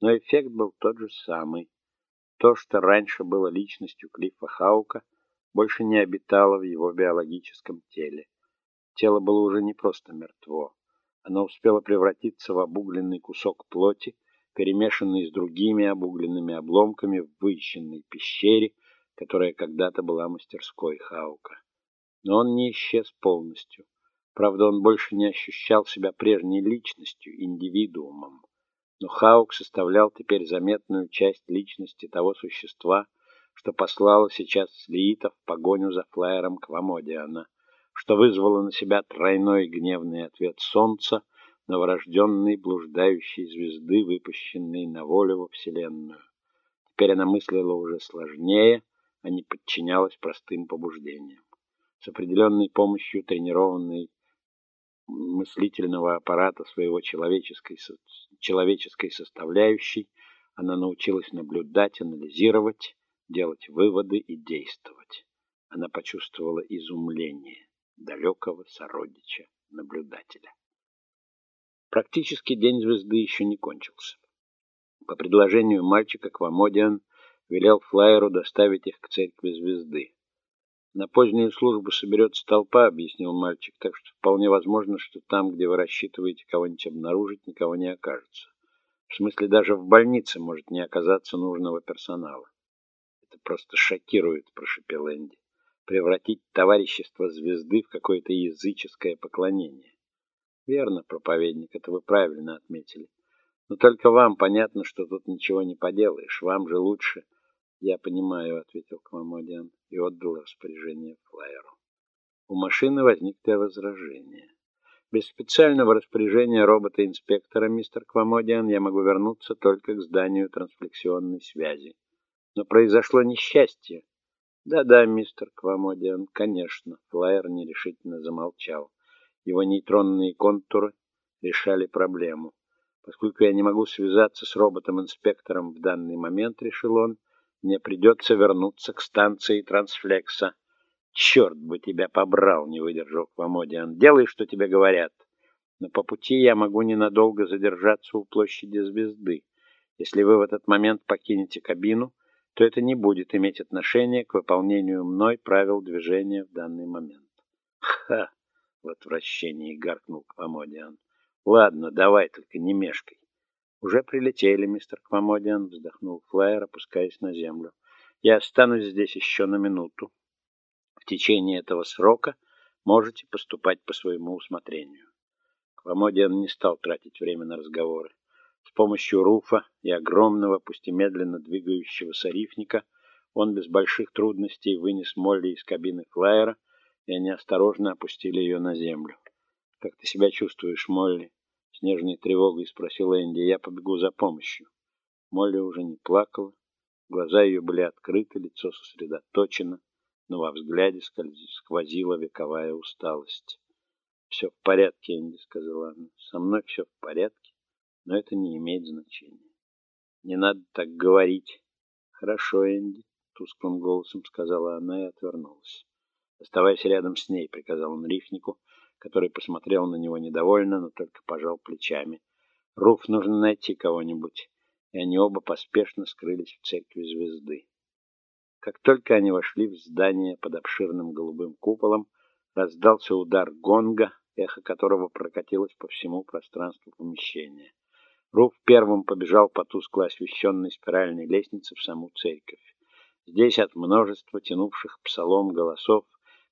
Но эффект был тот же самый. То, что раньше было личностью Клиффа Хаука, больше не обитало в его биологическом теле. Тело было уже не просто мертво. Оно успело превратиться в обугленный кусок плоти, перемешанный с другими обугленными обломками в вычищенной пещере, которая когда-то была мастерской Хаука. Но он не исчез полностью. Правда, он больше не ощущал себя прежней личностью, индивидуумом. Но Хаук составлял теперь заметную часть личности того существа, что послало сейчас Слиита в погоню за флайером Квамодиана что вызвало на себя тройной гневный ответ солнца, новорожденной блуждающей звезды, выпущенной на волю во Вселенную. Теперь она мыслила уже сложнее, а не подчинялась простым побуждениям. С определенной помощью тренированной мыслительного аппарата своего человеческой, человеческой составляющей она научилась наблюдать, анализировать, делать выводы и действовать. Она почувствовала изумление далекого сородича наблюдателя. Практически день звезды еще не кончился. По предложению мальчика Квамодиан велел флайеру доставить их к церкви звезды. На позднюю службу соберется толпа, объяснил мальчик, так что вполне возможно, что там, где вы рассчитываете кого-нибудь обнаружить, никого не окажется. В смысле, даже в больнице может не оказаться нужного персонала. Это просто шокирует, прошепел Энди превратить товарищество звезды в какое-то языческое поклонение. Верно, проповедник, это вы правильно отметили. Но только вам понятно, что тут ничего не поделаешь. Вам же лучше. Я понимаю, ответил Квамодиан и отдал распоряжение флайеру. У машины возникли возражения. Без специального распоряжения робота-инспектора, мистер Квамодиан, я могу вернуться только к зданию трансфлексионной связи. Но произошло несчастье. Да-да, мистер Квамодиан, конечно, Флайер нерешительно замолчал. Его нейтронные контуры решали проблему. Поскольку я не могу связаться с роботом-инспектором в данный момент, решил он, мне придется вернуться к станции трансфлекса. Черт бы тебя побрал, не выдержал Квамодиан. Делай, что тебе говорят. Но по пути я могу ненадолго задержаться у площади звезды. Если вы в этот момент покинете кабину, то это не будет иметь отношения к выполнению мной правил движения в данный момент. Ха! В отвращении гаркнул Квамодиан. Ладно, давай, только не мешкай. Уже прилетели, мистер Квамодиан, вздохнул Флайер, опускаясь на землю. Я останусь здесь еще на минуту. В течение этого срока можете поступать по своему усмотрению. Квамодиан не стал тратить время на разговоры. С помощью руфа и огромного, пусть и медленно двигающегося рифника он без больших трудностей вынес Молли из кабины флайера, и они осторожно опустили ее на землю. «Как ты себя чувствуешь, Молли?» — с нежной тревогой спросил Энди. «Я побегу за помощью». Молли уже не плакала, глаза ее были открыты, лицо сосредоточено, но во взгляде сквозила вековая усталость. «Все в порядке, Энди», — сказала она. «Со мной все в порядке но это не имеет значения. Не надо так говорить. Хорошо, Энди, тусклым голосом сказала она и отвернулась. Оставайся рядом с ней, приказал он рифнику, который посмотрел на него недовольно, но только пожал плечами. Руф нужно найти кого-нибудь. И они оба поспешно скрылись в церкви звезды. Как только они вошли в здание под обширным голубым куполом, раздался удар гонга, эхо которого прокатилось по всему пространству помещения. Руф первым побежал по тускло освещенной спиральной лестнице в саму церковь. Здесь от множества тянувших псалом голосов,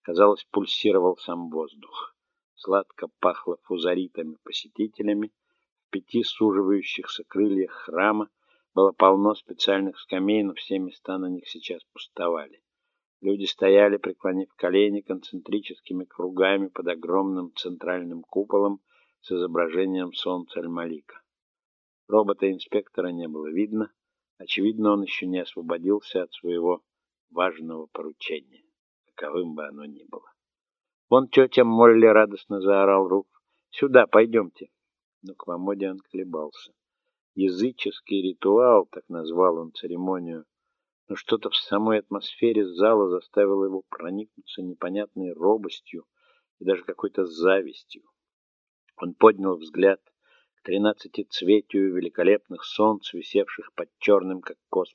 казалось, пульсировал сам воздух. Сладко пахло фузаритами-посетителями. В пяти суживающихся крыльях храма было полно специальных скамей, но все места на них сейчас пустовали. Люди стояли, преклонив колени концентрическими кругами под огромным центральным куполом с изображением солнца Аль-Малика. Робота-инспектора не было видно. Очевидно, он еще не освободился от своего важного поручения, каковым бы оно ни было. «Вон тетя Молли!» — радостно заорал Руф. «Сюда, пойдемте!» Но Квамодиан колебался. Языческий ритуал, так назвал он церемонию, но что-то в самой атмосфере зала заставило его проникнуться непонятной робостью и даже какой-то завистью. Он поднял взгляд тринадцатицветию великолепных солнц, висевших под черным, как космос,